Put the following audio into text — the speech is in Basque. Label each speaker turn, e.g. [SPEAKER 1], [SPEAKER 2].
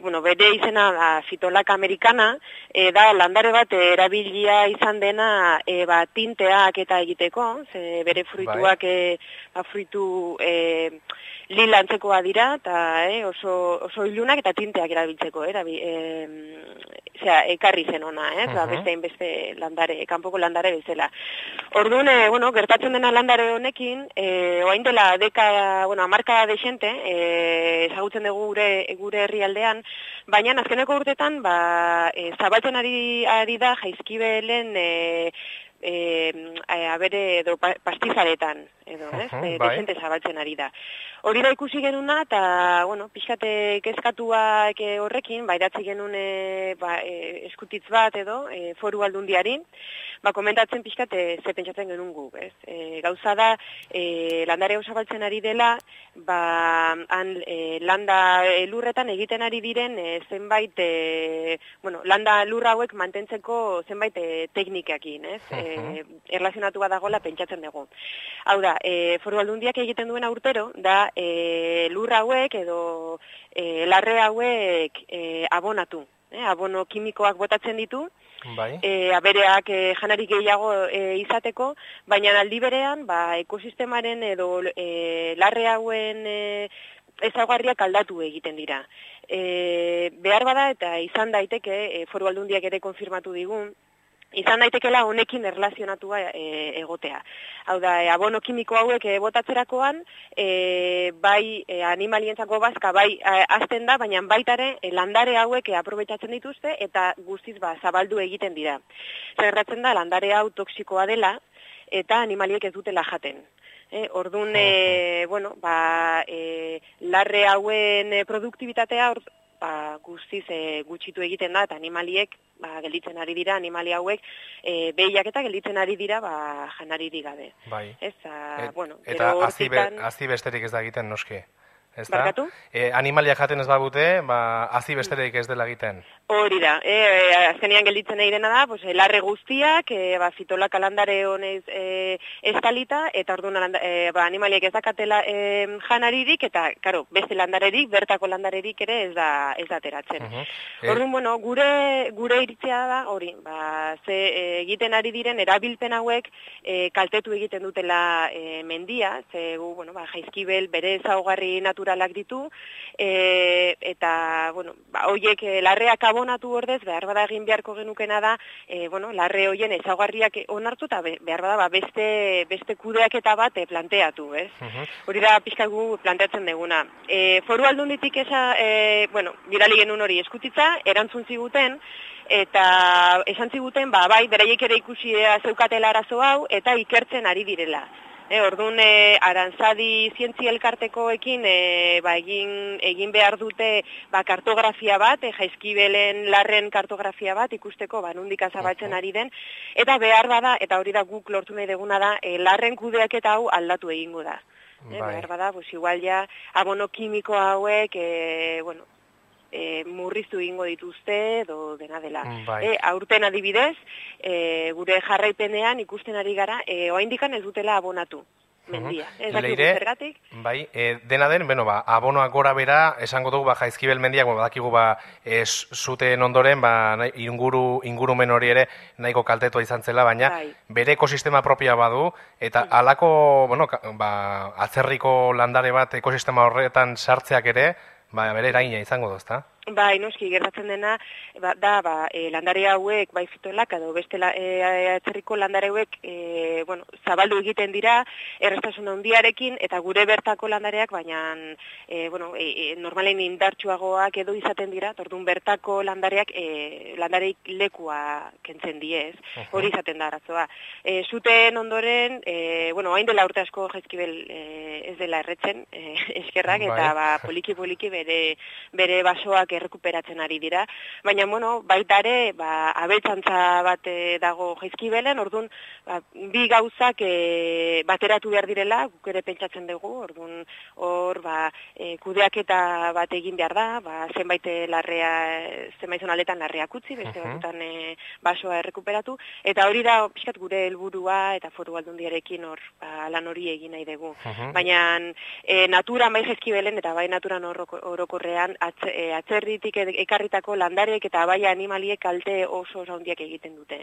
[SPEAKER 1] Bueno, bere izena da fitolak amerikana, e, da landare bat erabilia izan dena e, ba, tinteak eta egiteko, ze bere fruituak bai. e, ba, fruitu e, lila antzekoa dira, eta e, oso, oso ilunak eta tinteak erabiltzeko, erabi, e, zera, ekarri zen ona, eh? Uh beste beste landare, kanpoko landare bezala. Orduan, eh, bueno, gertatzen dena landare honekin, eh, oain dela deka, bueno, amarka de xente, eh, ezagutzen dugu gure, gure herrialdean, baina azkeneko urtetan, ba, eh, zabaltzen ari, ari da jaizkibelen, eh, eh, abere edo pastizaretan, edo, ez? Uh -huh, zabaltzen ari da. Hori da ikusi genuna, eta, bueno, pixkate kezkatuak horrekin, ba, idatzi genuen e, ba, e, eskutitz bat edo, e, foru aldundiarin, ba, komentatzen pixkate ze pentsatzen genuen gu, ez? E, gauza da, e, landare zabaltzen ari dela, ba, han, e, landa lurretan egiten ari diren e, zenbait, e, bueno, landa lurra hauek mantentzeko zenbait e, teknikakin, ez? Uh -huh. e, erlazionatu badagola pentsatzen dugu. Hau da, e, foru aldundiak egiten duen urtero, da e, lur hauek edo e, larre hauek e, abonatu. E, abono kimikoak botatzen ditu, bai. e, abereak e, janari gehiago e, izateko, baina aldi berean ba, ekosistemaren edo e, larre hauen e, ezagarriak aldatu egiten dira. E, behar bada eta izan daiteke, e, foru aldundiak ere konfirmatu digun, izan daitekela honekin erlazionatua e, egotea. Hau da, e, abono kimiko hauek e, botatzerakoan, e, bai e, animalientzako bazka, bai azten da, baina baitare e, landare hauek e, aprobetatzen dituzte eta guztiz ba, zabaldu egiten dira. Zerratzen da, landare hau toksikoa dela eta animaliek ez dutela jaten. E, ordun, e, bueno, ba, e, larre hauen produktibitatea ba, guztiz e, gutxitu egiten da, eta animaliek ba, gelditzen ari dira, animali hauek e, behiak eta gelditzen ari dira ba, janari digabe.
[SPEAKER 2] Bai.
[SPEAKER 1] Ez, a, bueno,
[SPEAKER 2] eta azi, be, besterik ez da egiten noski. Barkatu? E, animalia jaten ez babute, ba, azi besterik ez dela egiten.
[SPEAKER 1] Hori da, e, e, azkenian gelditzen dena da, pues, larre guztiak, e, ba, fitola kalandare honez e, estalita, eta orduan e, ba, animaliek ez dakatela e, janaririk, eta, karo, beste landarerik, bertako landarerik ere ez da, ez da teratzen. Uh Orduan, bueno, gure, gure iritzea da, hori, ba, ze egiten ari diren, erabilpen hauek e, kaltetu egiten dutela e, mendia, ze, gu, bueno, ba, jaizkibel bere ezaugarri naturalak ditu, e, eta, bueno, ba, oiek larreak abonatu ordez, behar bada egin beharko genukena da, e, bueno, larre hoien ezaugarriak onartu eta behar bada ba, beste, beste kudeak eta bat e, planteatu, ez? Hori da pixkagu planteatzen deguna. E, foru aldun ditik eza, e, bueno, birali genuen hori eskutitza, erantzun ziguten, eta esan ziguten, ba, bai, beraiek ere ikusi zeukatela arazo hau, eta ikertzen ari direla. E, orduan, e, arantzadi zientzi elkartekoekin e, ba, egin, egin behar dute ba, kartografia bat, e, jaizkibelen larren kartografia bat ikusteko ba, nundik azabatzen ari den, eta behar bada, eta hori da guk lortu nahi deguna da, e, larren kudeak eta hau aldatu egingo da. E, bai. behar bada, pues, igual ja, abono kimiko hauek, e, bueno, e, murriztu ingo dituzte edo dena dela. Mm, bai. E, aurten adibidez, e, gure jarraipenean ikusten ari gara, e, oaindikan ez dutela abonatu. Mendia. Ez zergatik?
[SPEAKER 2] Bai, e, dena den, bueno, ba, abonoak gora bera, esango dugu, ba, jaizkibel mendiak, bueno, badakigu, ba, ez zuten ondoren, ba, inguru, ingurumen hori ere, nahiko kaltetua izan zela, baina, bai. bere ekosistema propia badu, eta mm. alako, bueno, ba, atzerriko landare bat ekosistema horretan sartzeak ere, Ba, bere eragina izango dozta.
[SPEAKER 1] Bai, noski, gertatzen dena, ba, da, ba, e, landare hauek, bai fitolak, edo beste la, e, atzerriko landare hauek, e, bueno, zabaldu egiten dira, errestasun handiarekin eta gure bertako landareak, baina, e, bueno, e, e, normalen indartsuagoak edo izaten dira, tordun bertako landareak, e, landareik lekua kentzen diez, hori izaten da arazoa. E, zuten ondoren, e, bueno, hain dela urte asko jaizkibel e, ez dela erretzen, e, eskerrak, eta, bai. ba, poliki-poliki bere, bere basoak errekuperatzen ari dira. Baina, bueno, baita ere, ba, abeltzantza bat eh, dago jaizkibelen, orduan, ba, bi gauzak e, bateratu behar direla, guk ere pentsatzen dugu, orduan, hor, ba, e, kudeaketa bat egin behar da, ba, zenbait larrea, zenbait zonaletan larreak utzi, beste uh batutan basoa errekuperatu, eta hori da, pixkat gure helburua eta foru aldundiarekin hor, ba, lan hori egin nahi dugu. Baina, e, natura bai jaizkibelen, eta bai naturan orokorrean, atzer, herritik ekarritako landarek eta bai animaliek kalte oso handiak egiten dute.